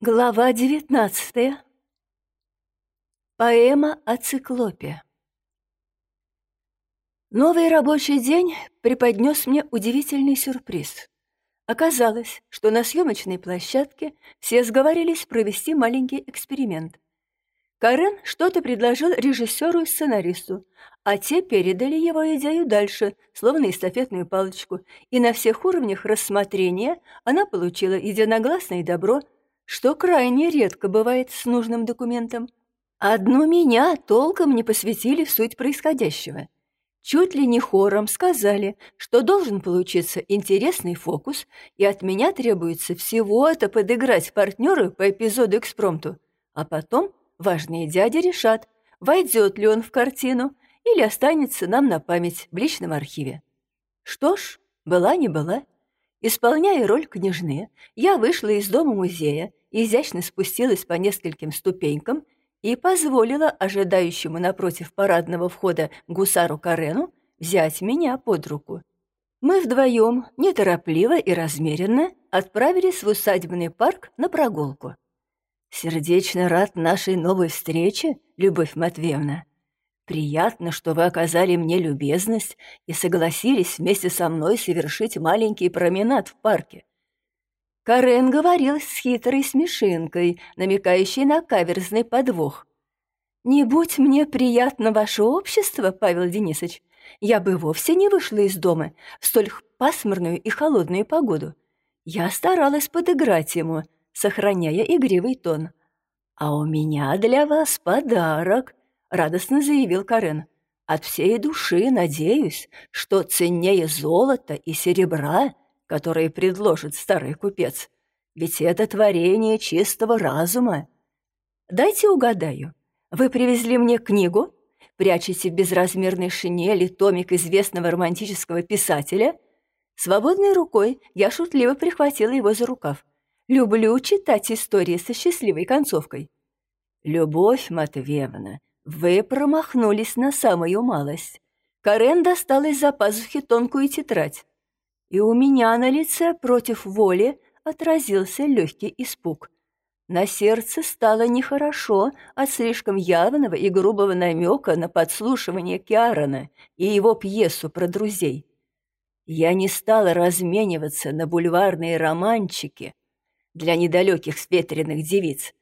Глава девятнадцатая. Поэма о циклопе. Новый рабочий день преподнес мне удивительный сюрприз. Оказалось, что на съемочной площадке все сговорились провести маленький эксперимент. Карен что-то предложил режиссеру и сценаристу, а те передали его идею дальше, словно эстафетную палочку, и на всех уровнях рассмотрения она получила единогласное добро – что крайне редко бывает с нужным документом. Одну меня толком не посвятили в суть происходящего. Чуть ли не хором сказали, что должен получиться интересный фокус, и от меня требуется всего-то подыграть партнеру по эпизоду экспромту. А потом важные дяди решат, войдет ли он в картину или останется нам на память в личном архиве. Что ж, была не была. Исполняя роль княжны, я вышла из дома музея изящно спустилась по нескольким ступенькам и позволила ожидающему напротив парадного входа гусару Карену взять меня под руку. Мы вдвоем, неторопливо и размеренно, отправились в усадебный парк на прогулку. «Сердечно рад нашей новой встрече, Любовь Матвеевна. Приятно, что вы оказали мне любезность и согласились вместе со мной совершить маленький променад в парке. Карен говорил с хитрой смешинкой, намекающей на каверзный подвох. «Не будь мне приятно ваше общество, Павел Денисович, я бы вовсе не вышла из дома в столь пасмурную и холодную погоду. Я старалась подыграть ему, сохраняя игривый тон. «А у меня для вас подарок», — радостно заявил Карен. «От всей души надеюсь, что ценнее золота и серебра — которые предложит старый купец. Ведь это творение чистого разума. Дайте угадаю. Вы привезли мне книгу, прячете в безразмерной шинели томик известного романтического писателя. Свободной рукой я шутливо прихватила его за рукав. Люблю читать истории со счастливой концовкой. Любовь Матвеевна, вы промахнулись на самую малость. Карен достал из-за пазухи тонкую тетрадь и у меня на лице против воли отразился легкий испуг. На сердце стало нехорошо от слишком явного и грубого намека на подслушивание Киарона и его пьесу про друзей. Я не стала размениваться на бульварные романчики для недалеких светренных девиц.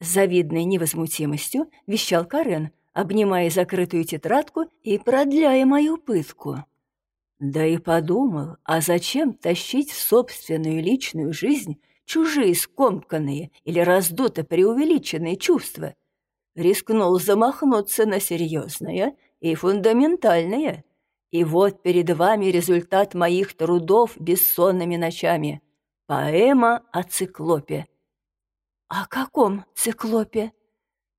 С завидной невозмутимостью вещал Карен, обнимая закрытую тетрадку и продляя мою пытку. Да и подумал, а зачем тащить в собственную личную жизнь чужие скомканные или раздуто преувеличенные чувства? Рискнул замахнуться на серьезное и фундаментальное. И вот перед вами результат моих трудов бессонными ночами. Поэма о циклопе. О каком циклопе?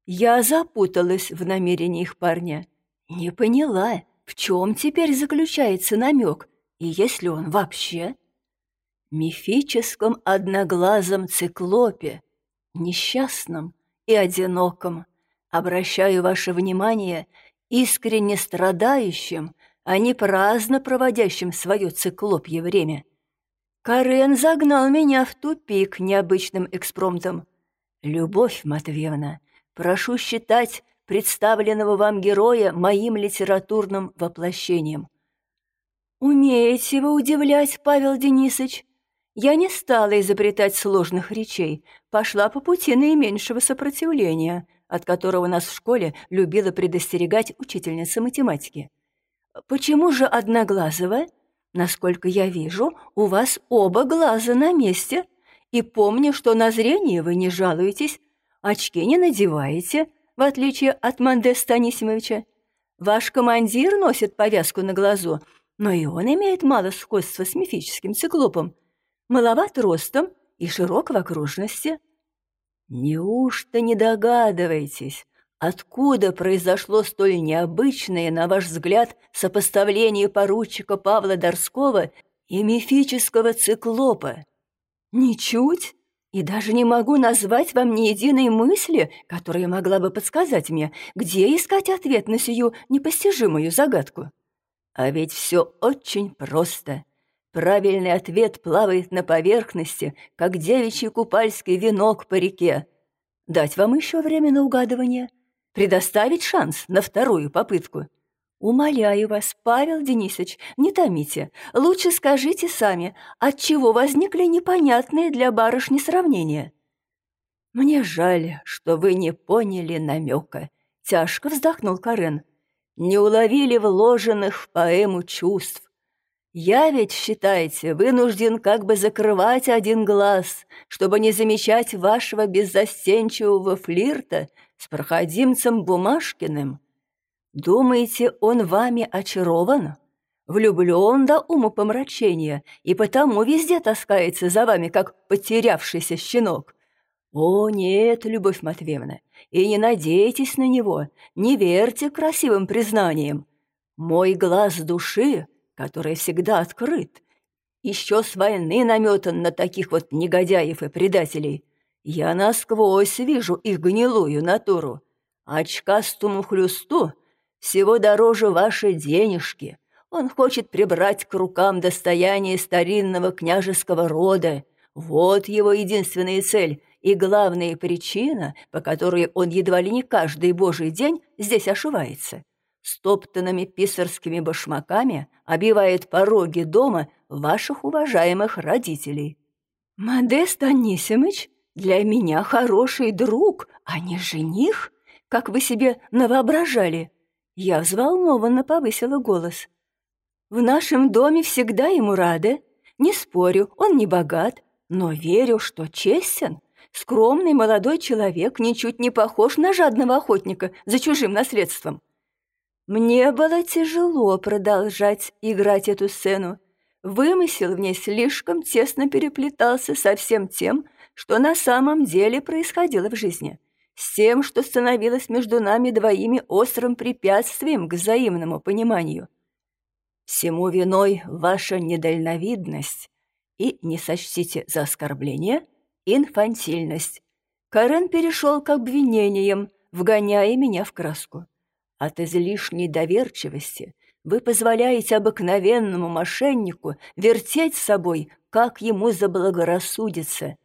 Я запуталась в намерениях парня. Не поняла, в чем теперь заключается намек, и есть ли он вообще? Мифическом одноглазом циклопе, несчастном и одиноком, обращаю ваше внимание искренне страдающим, а не праздно проводящим свое циклопье время. Карен загнал меня в тупик необычным экспромтом. Любовь Матвеевна, прошу считать представленного вам героя моим литературным воплощением. Умеете вы удивлять, Павел Денисович? Я не стала изобретать сложных речей, пошла по пути наименьшего сопротивления, от которого нас в школе любила предостерегать учительница математики. Почему же одноглазого? Насколько я вижу, у вас оба глаза на месте, и помню, что на зрение вы не жалуетесь, очки не надеваете, в отличие от Манде Станисимовича. Ваш командир носит повязку на глазу, но и он имеет мало сходства с мифическим циклопом. Маловат ростом и широк в окружности. Неужто не догадываетесь, откуда произошло столь необычное, на ваш взгляд, сопоставление поручика Павла Дорского и мифического циклопа? Ничуть. И даже не могу назвать вам ни единой мысли, которая могла бы подсказать мне, где искать ответ на сию непостижимую загадку. А ведь все очень просто. Правильный ответ плавает на поверхности, как девичий купальский венок по реке. Дать вам еще время на угадывание? Предоставить шанс на вторую попытку? Умоляю вас, Павел Денисович, не томите. Лучше скажите сами, отчего возникли непонятные для барышни сравнения. Мне жаль, что вы не поняли намека. Тяжко вздохнул Карен. Не уловили вложенных в поэму чувств. Я ведь, считаете, вынужден как бы закрывать один глаз, чтобы не замечать вашего беззастенчивого флирта с проходимцем Бумашкиным. Думаете, он вами очарован? Влюблен до умопомрачения и потому везде таскается за вами, как потерявшийся щенок. О, нет, Любовь Матвеевна, и не надейтесь на него, не верьте красивым признаниям. Мой глаз души — который всегда открыт, еще с войны наметан на таких вот негодяев и предателей. Я насквозь вижу их гнилую натуру. Очкастому хлюсту всего дороже ваши денежки. Он хочет прибрать к рукам достояние старинного княжеского рода. Вот его единственная цель и главная причина, по которой он едва ли не каждый божий день здесь ошивается стоптанными писарскими башмаками обивает пороги дома ваших уважаемых родителей. Модест Анисимыч для меня хороший друг, а не жених, как вы себе навоображали. Я взволнованно повысила голос. В нашем доме всегда ему рады. Не спорю, он не богат, но верю, что честен. Скромный молодой человек ничуть не похож на жадного охотника за чужим наследством. Мне было тяжело продолжать играть эту сцену. Вымысел в ней слишком тесно переплетался со всем тем, что на самом деле происходило в жизни, с тем, что становилось между нами двоими острым препятствием к взаимному пониманию. Всему виной ваша недальновидность и, не сочтите за оскорбление, инфантильность. Карен перешел к обвинениям, вгоняя меня в краску. От излишней доверчивости вы позволяете обыкновенному мошеннику вертеть с собой, как ему заблагорассудится.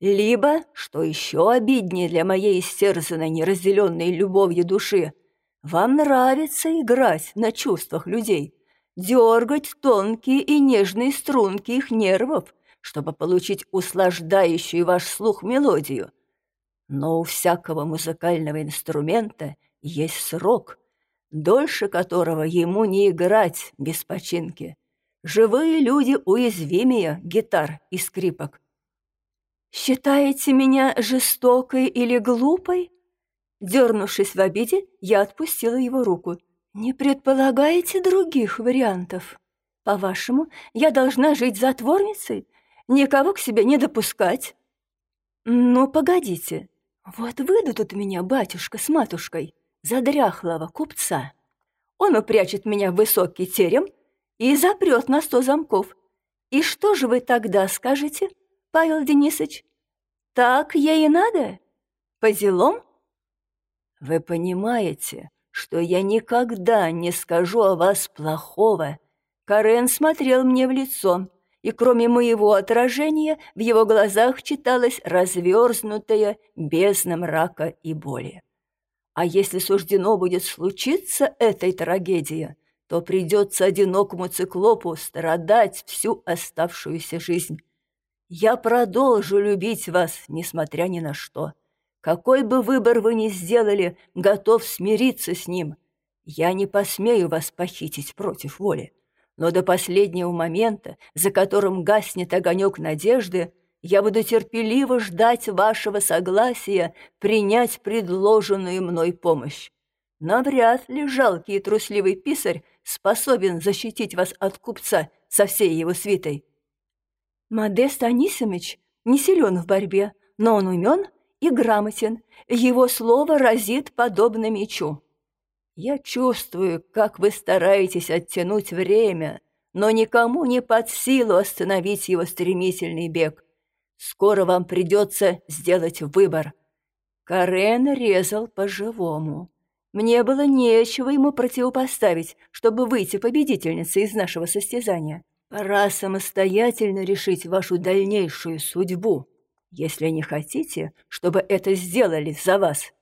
Либо, что еще обиднее для моей истерзанной неразделенной любовью души, вам нравится играть на чувствах людей, дергать тонкие и нежные струнки их нервов, чтобы получить услаждающую ваш слух мелодию. Но у всякого музыкального инструмента есть срок, дольше которого ему не играть без починки. Живые люди уязвимее гитар и скрипок. «Считаете меня жестокой или глупой?» Дернувшись в обиде, я отпустила его руку. «Не предполагаете других вариантов? По-вашему, я должна жить затворницей? Никого к себе не допускать?» «Ну, погодите. Вот выйдут у меня батюшка с матушкой задряхлого купца. Он упрячет меня в высокий терем и запрет на сто замков. И что же вы тогда скажете, Павел Денисович? Так ей и надо? По делам? Вы понимаете, что я никогда не скажу о вас плохого. Карен смотрел мне в лицо, и кроме моего отражения в его глазах читалась разверзнутая бездна мрака и боли. А если суждено будет случиться этой трагедия, то придется одинокому циклопу страдать всю оставшуюся жизнь. Я продолжу любить вас, несмотря ни на что. Какой бы выбор вы ни сделали, готов смириться с ним. Я не посмею вас похитить против воли. Но до последнего момента, за которым гаснет огонек надежды, я буду терпеливо ждать вашего согласия принять предложенную мной помощь. Навряд ли жалкий и трусливый писарь способен защитить вас от купца со всей его свитой. Модест Анисимыч не силен в борьбе, но он умен и грамотен. Его слово разит подобно мечу. Я чувствую, как вы стараетесь оттянуть время, но никому не под силу остановить его стремительный бег. Скоро вам придется сделать выбор. Карен резал по-живому. Мне было нечего ему противопоставить, чтобы выйти победительницей из нашего состязания. Пора самостоятельно решить вашу дальнейшую судьбу, если не хотите, чтобы это сделали за вас.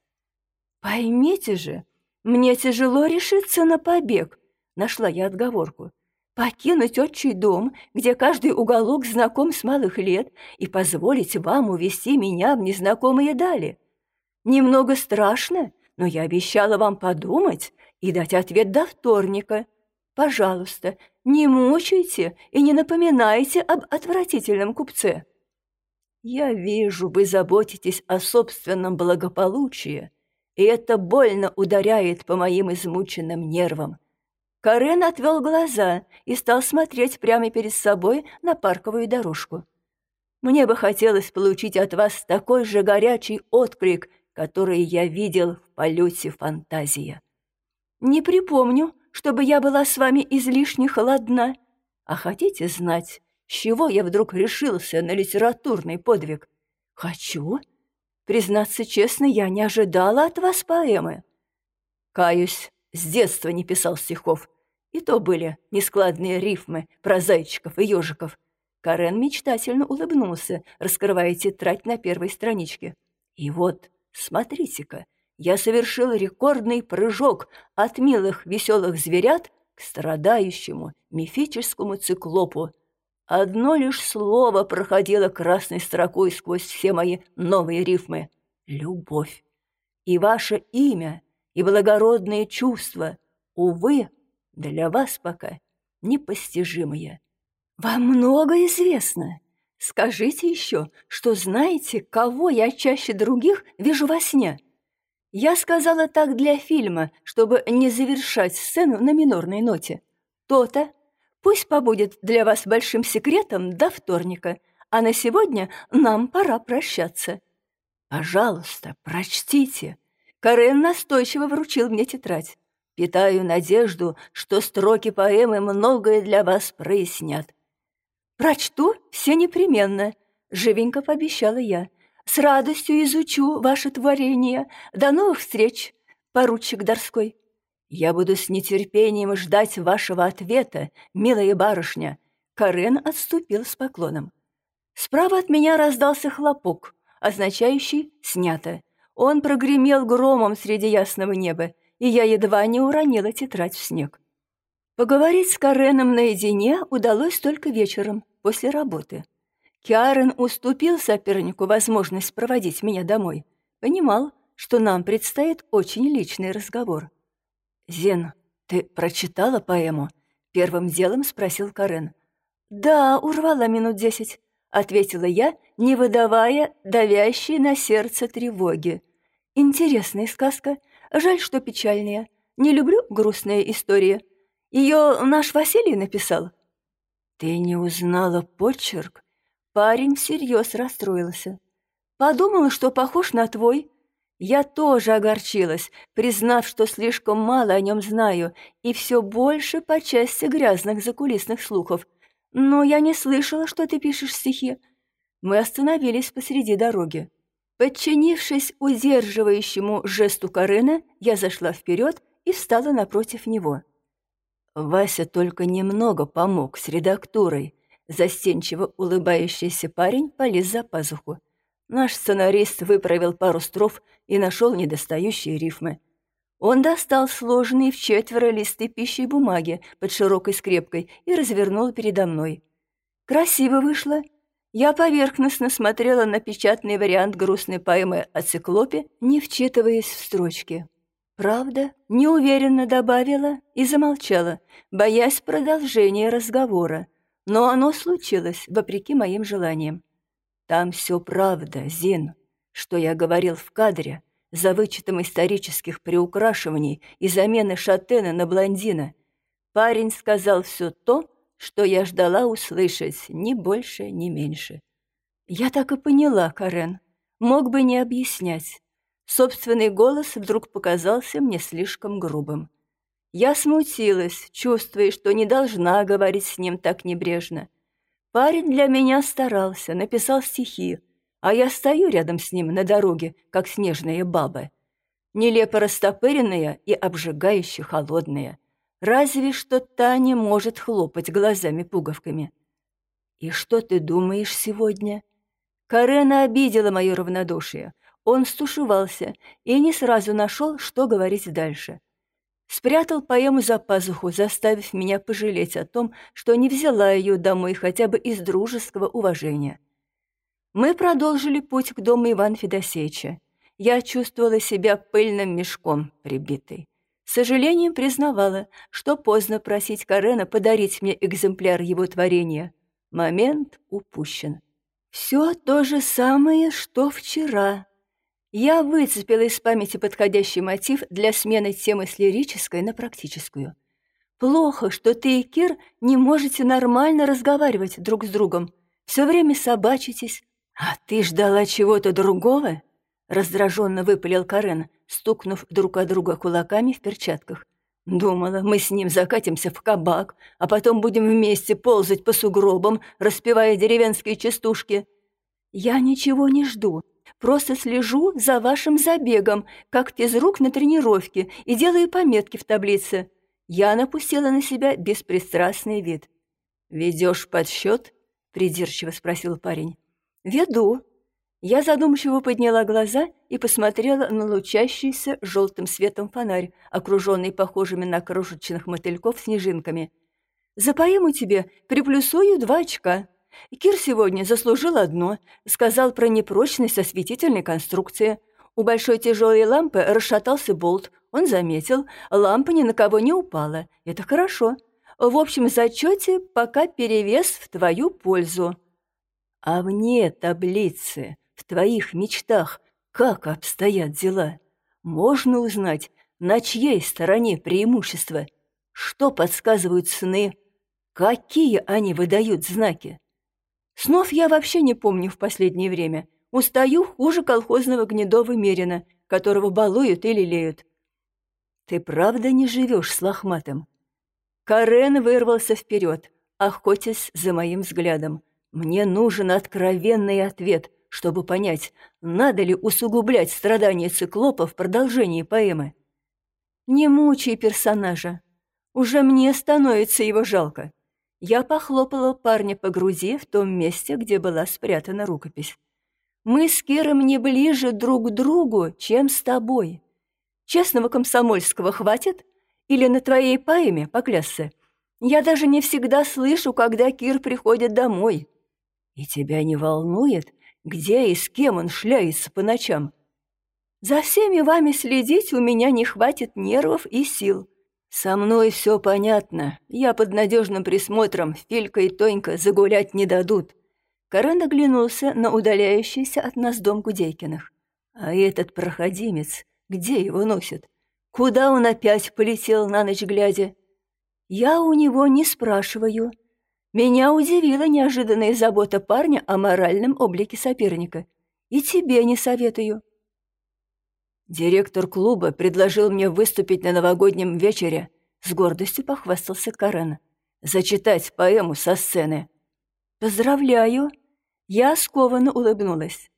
Поймите же, мне тяжело решиться на побег, нашла я отговорку. Покинуть отчий дом, где каждый уголок знаком с малых лет, и позволить вам увести меня в незнакомые дали. Немного страшно, но я обещала вам подумать и дать ответ до вторника. Пожалуйста, не мучайте и не напоминайте об отвратительном купце. Я вижу, вы заботитесь о собственном благополучии, и это больно ударяет по моим измученным нервам. Карен отвел глаза и стал смотреть прямо перед собой на парковую дорожку. Мне бы хотелось получить от вас такой же горячий отклик, который я видел в полете фантазия. Не припомню, чтобы я была с вами излишне холодна. А хотите знать, с чего я вдруг решился на литературный подвиг? Хочу. Признаться честно, я не ожидала от вас поэмы. Каюсь, с детства не писал стихов. И то были нескладные рифмы про зайчиков и ежиков. Карен мечтательно улыбнулся, раскрывая тетрадь на первой страничке. И вот, смотрите-ка, я совершил рекордный прыжок от милых веселых зверят к страдающему мифическому циклопу. Одно лишь слово проходило красной строкой сквозь все мои новые рифмы — любовь. И ваше имя, и благородные чувства, увы, для вас пока непостижимые. Вам много известно. Скажите еще, что знаете, кого я чаще других вижу во сне — я сказала так для фильма, чтобы не завершать сцену на минорной ноте. То-то. Пусть побудет для вас большим секретом до вторника, а на сегодня нам пора прощаться. Пожалуйста, прочтите. Карен настойчиво вручил мне тетрадь. Питаю надежду, что строки поэмы многое для вас прояснят. Прочту все непременно, живенько пообещала я. С радостью изучу ваше творение. До новых встреч, поручик Дорской. Я буду с нетерпением ждать вашего ответа, милая барышня. Карен отступил с поклоном. Справа от меня раздался хлопок, означающий «снято». Он прогремел громом среди ясного неба, и я едва не уронила тетрадь в снег. Поговорить с Кареном наедине удалось только вечером, после работы. Киарен уступил сопернику возможность проводить меня домой. Понимал, что нам предстоит очень личный разговор. «Зен, ты прочитала поэму?» — первым делом спросил Карен. «Да, урвала минут десять», — ответила я, не выдавая давящей на сердце тревоги. «Интересная сказка. Жаль, что печальная. Не люблю грустные истории. Ее наш Василий написал». «Ты не узнала почерк?» Парень всерьез расстроился. Подумала, что похож на твой. Я тоже огорчилась, признав, что слишком мало о нем знаю, и все больше по части грязных закулисных слухов. Но я не слышала, что ты пишешь стихи. Мы остановились посреди дороги. Подчинившись удерживающему жесту Карена, я зашла вперед и встала напротив него. Вася только немного помог с редактурой, Застенчиво улыбающийся парень полез за пазуху. Наш сценарист выправил пару строф и нашел недостающие рифмы. Он достал сложенные в четверо листы пищи и бумаги под широкой скрепкой и развернул передо мной. Красиво вышло. Я поверхностно смотрела на печатный вариант грустной поэмы о циклопе, не вчитываясь в строчки. «Правда?» — неуверенно добавила и замолчала, боясь продолжения разговора. Но оно случилось, вопреки моим желаниям. Там все правда, Зин, что я говорил в кадре, за вычетом исторических приукрашиваний и замены шатена на блондина. Парень сказал все то, что я ждала услышать, ни больше, ни меньше. Я так и поняла, Карен. Мог бы не объяснять. Собственный голос вдруг показался мне слишком грубым. Я смутилась, чувствуя, что не должна говорить с ним так небрежно. Парень для меня старался, написал стихи, а я стою рядом с ним на дороге, как снежная баба. Нелепо растопыренная и обжигающе холодная. Разве что Таня может хлопать глазами-пуговками. «И что ты думаешь сегодня?» Карена обидела мое равнодушие. Он стушевался и не сразу нашел, что говорить дальше. Спрятал поэму за пазуху, заставив меня пожалеть о том, что не взяла ее домой хотя бы из дружеского уважения. Мы продолжили путь к дому Ивана Федосеевича. Я чувствовала себя пыльным мешком прибитой. С сожалением признавала, что поздно просить Карена подарить мне экземпляр его творения. Момент упущен. Все то же самое, что вчера. Я выцепила из памяти подходящий мотив для смены темы с лирической на практическую. Плохо, что ты и Кир не можете нормально разговаривать друг с другом. Все время собачитесь. А ты ждала чего-то другого? Раздраженно выпалил Карен, стукнув друг от друга кулаками в перчатках. Думала, мы с ним закатимся в кабак, а потом будем вместе ползать по сугробам, распевая деревенские частушки. Я ничего не жду, просто слежу за вашим забегом, как физрук на тренировке, и делаю пометки в таблице. Я напустила на себя беспристрастный вид. «Ведешь подсчет?» — придирчиво спросил парень. «Веду», я задумчиво подняла глаза и посмотрела на лучащийся желтым светом фонарь, окруженный похожими на крошечных мотыльков снежинками. «За поэму тебе приплюсую два очка. Кир сегодня заслужил одно, сказал про непрочность осветительной конструкции. У большой тяжелой лампы расшатался болт, он заметил, лампа ни на кого не упала. Это хорошо. В общем зачете пока перевес в твою пользу». «А вне таблицы в твоих мечтах как обстоят дела? Можно узнать, на чьей стороне преимущество? Что подсказывают сны? Какие они выдают знаки? Снов я вообще не помню в последнее время. Устаю хуже колхозного гнедого мерина, которого балуют и лелеют. Ты правда не живешь с лохматым? Карен вырвался вперед, охотясь за моим взглядом. Мне нужен откровенный ответ, чтобы понять, надо ли усугублять страдания циклопа в продолжении поэмы. Не мучай персонажа. Уже мне становится его жалко. Я похлопала парня по груди в том месте, где была спрятана рукопись. Мы с Киром не ближе друг к другу, чем с тобой. Честного комсомольского хватит? Или на твоей поэме поклясться? Я даже не всегда слышу, когда Кир приходит домой. И тебя не волнует, где и с кем он шляется по ночам? За всеми вами следить у меня не хватит нервов и сил. Со мной все понятно. Я под надежным присмотром, Филька и Тонька загулять не дадут. Карен оглянулся на удаляющийся от нас дом Гудейкиных. А этот проходимец, где его носит? Куда он опять полетел на ночь глядя? Я у него не спрашиваю. Меня удивила неожиданная забота парня о моральном облике соперника. И тебе не советую. Директор клуба предложил мне выступить на новогоднем вечере, с гордостью похвастался Карен. Зачитать поэму со сцены. Поздравляю. Я скованно улыбнулась.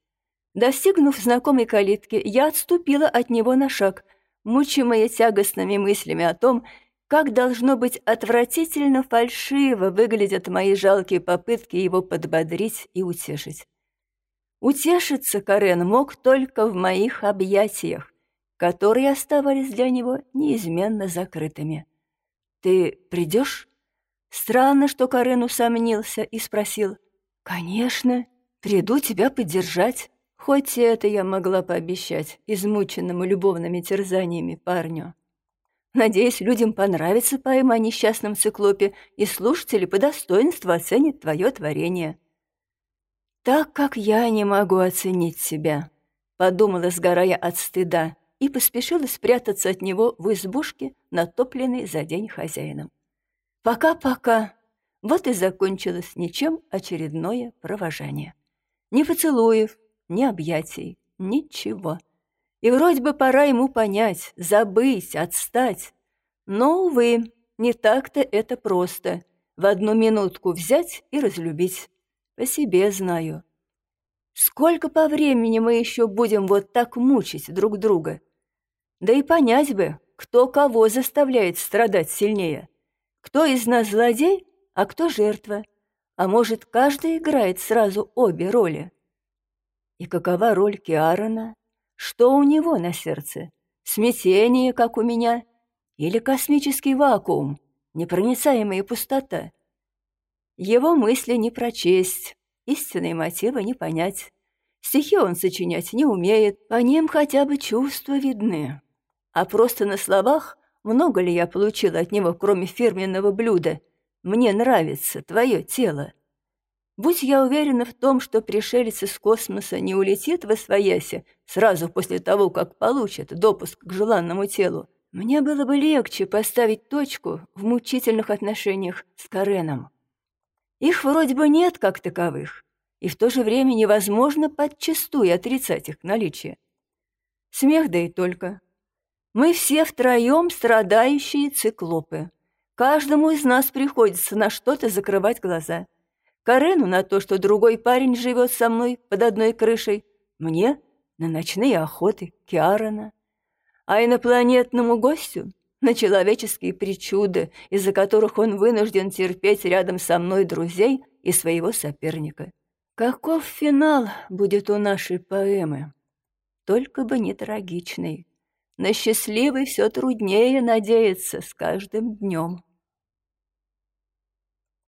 Достигнув знакомой калитки, я отступила от него на шаг, мучимая тягостными мыслями о том, как должно быть отвратительно фальшиво выглядят мои жалкие попытки его подбодрить и утешить. Утешиться Карен мог только в моих объятиях, которые оставались для него неизменно закрытыми. «Ты придешь?» Странно, что Карен усомнился и спросил. «Конечно, приду тебя поддержать». Хоть это я могла пообещать измученному любовными терзаниями парню. Надеюсь, людям понравится поэма о несчастном циклопе, и слушатели по достоинству оценят твое творение. Так как я не могу оценить себя, подумала, сгорая от стыда, и поспешила спрятаться от него в избушке, натопленной за день хозяином. Пока-пока. Вот и закончилось ничем очередное провожание. Ни поцелуев, ни объятий, ничего. И вроде бы пора ему понять, забыть, отстать. Но, увы, не так-то это просто. В одну минутку взять и разлюбить. По себе знаю. Сколько по времени мы еще будем вот так мучить друг друга? Да и понять бы, кто кого заставляет страдать сильнее. Кто из нас злодей, а кто жертва. А может, каждый играет сразу обе роли. И какова роль Киарона? Что у него на сердце? Смятение, как у меня? Или космический вакуум, непроницаемая пустота? Его мысли не прочесть, истинные мотивы не понять. Стихи он сочинять не умеет, по ним хотя бы чувства видны. А просто на словах много ли я получила от него, кроме фирменного блюда «Мне нравится твое тело». Будь я уверена в том, что пришелец из космоса не улетит в Освоясе сразу после того, как получит допуск к желанному телу, мне было бы легче поставить точку в мучительных отношениях с Кареном. Их вроде бы нет как таковых, и в то же время невозможно подчастую отрицать их наличие. Смех да и только. Мы все втроем страдающие циклопы. Каждому из нас приходится на что-то закрывать глаза. Карену на то, что другой парень живет со мной под одной крышей. Мне на ночные охоты Киарона. А инопланетному гостю на человеческие причуды, из-за которых он вынужден терпеть рядом со мной друзей и своего соперника. Каков финал будет у нашей поэмы? Только бы не трагичный. На счастливый все труднее надеяться с каждым днем.